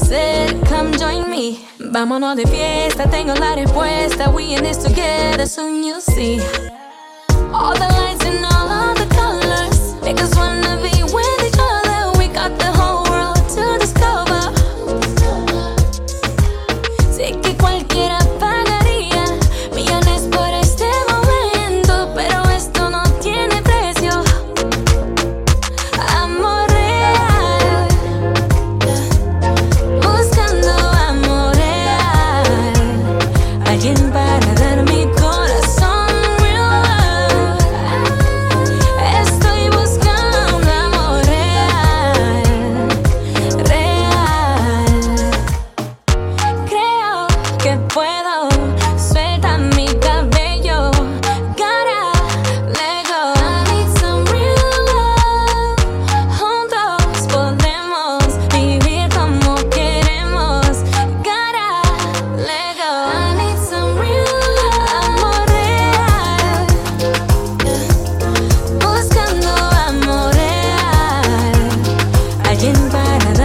hacer, come join me. Vámonos de fiesta, tengo la respuesta. We in this together, soon you'll see. All the lights and all of Imagine.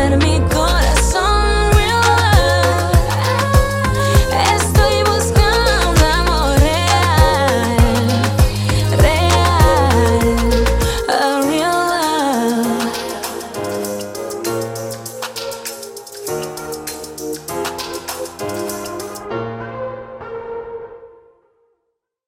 enemy.